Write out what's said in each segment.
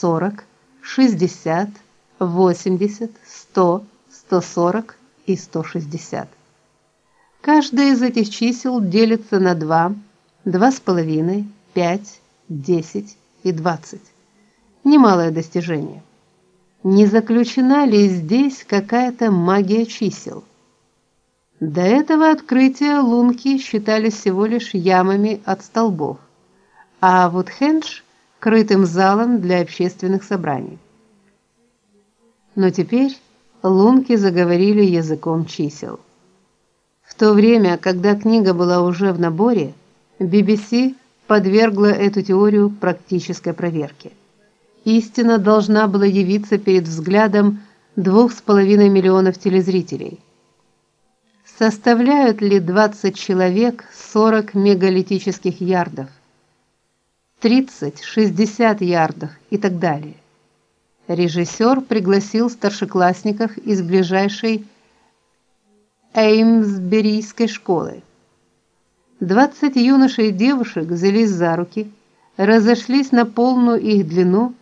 40, 60, 80, 100, 140 и 160. Каждое из этих чисел делится на 2, 2,5, 5, 10 и 20. Немалое достижение. Не заключена ли здесь какая-то магия чисел? До этого открытия лунки считались всего лишь ямами от столбов, а вот Хендж крытым залом для общественных собраний. Но теперь лунки заговорили языком чисел. В то время, когда книга была уже в наборе, BBC подвергла эту теорию практической проверке. Истина должна была явиться перед взглядом двух с половиной миллионов телезрителей. Составляют ли 20 человек 40 мегалитических ярдов? 30, 60 ярдов и так далее. Режиссер пригласил старшеклассников из ближайшей Эймсберийской школы. 20 юношей и девушек взялись за руки, разошлись на полную их длину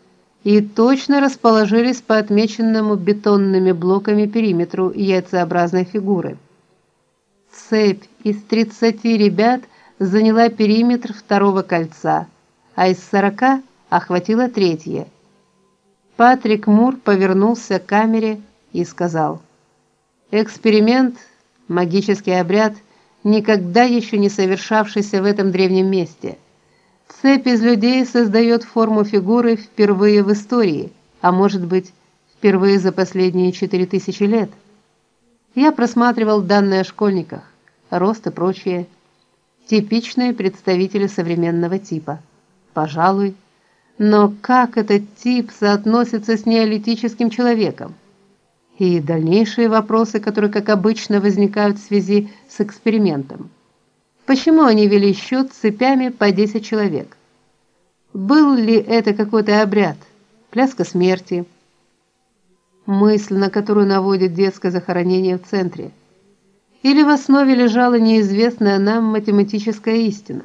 и точно расположились по отмеченному бетонными блоками периметру яйцеобразной фигуры цепь из 30 ребят заняла периметр второго кольца, а из 40 охватила третье. Патрик Мур повернулся к камере и сказал: "Эксперимент, магический обряд, никогда еще не совершавшийся в этом древнем месте. Цепь из людей создает форму фигуры впервые в истории, а может быть, впервые за последние четыре тысячи лет". Я просматривал данные о школьниках, рост и прочее. Типичные представители современного типа. Пожалуй, но как этот тип соотносится с неолитическим человеком? И дальнейшие вопросы, которые, как обычно, возникают в связи с экспериментом. Почему они вели счет цепями по 10 человек? Был ли это какой-то обряд? Пляска смерти? мысль, на которую наводит детское захоронение в центре. Или в основе лежала неизвестная нам математическая истина.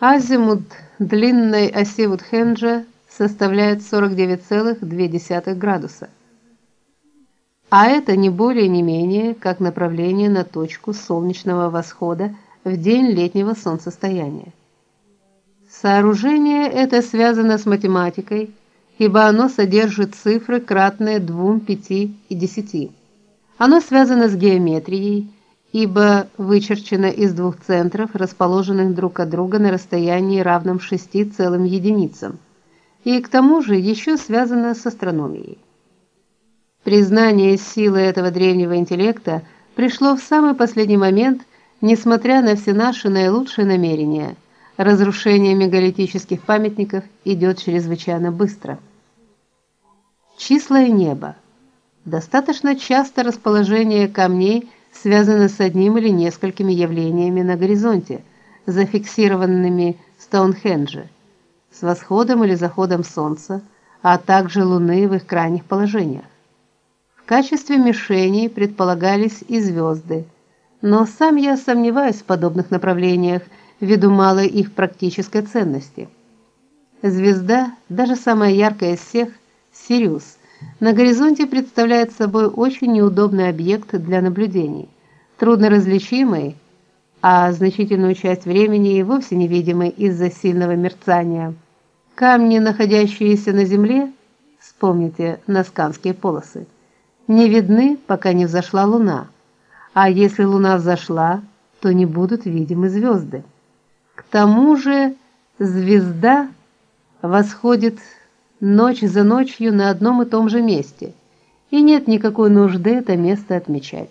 Азимут длинной оси Вудхенджа составляет 49,2 градуса. А это не более не менее, как направление на точку солнечного восхода в день летнего солнцестояния. Сооружение это связано с математикой, ибо оно содержит цифры, кратные 2, 5 и 10. Оно связано с геометрией, ибо вычерчено из двух центров, расположенных друг от друга на расстоянии равном 6 целым единицам. И к тому же еще связано с астрономией. Признание силы этого древнего интеллекта пришло в самый последний момент, несмотря на все наши наилучшие намерения – разрушение мегалитических памятников идет чрезвычайно быстро. Числа и небо. Достаточно часто расположение камней связано с одним или несколькими явлениями на горизонте, зафиксированными в Стоунхендже, с восходом или заходом солнца, а также луны в их крайних положениях. В качестве мишеней предполагались и звезды, но сам я сомневаюсь в подобных направлениях ввиду малой их практической ценности. Звезда, даже самая яркая из всех, Сириус, на горизонте представляет собой очень неудобный объект для наблюдений, трудно различимый, а значительную часть времени и вовсе невидимый из-за сильного мерцания. Камни, находящиеся на земле, вспомните насканские полосы, не видны, пока не взошла луна. А если луна взошла, то не будут видимы звезды. К тому же звезда восходит ночь за ночью на одном и том же месте, и нет никакой нужды это место отмечать.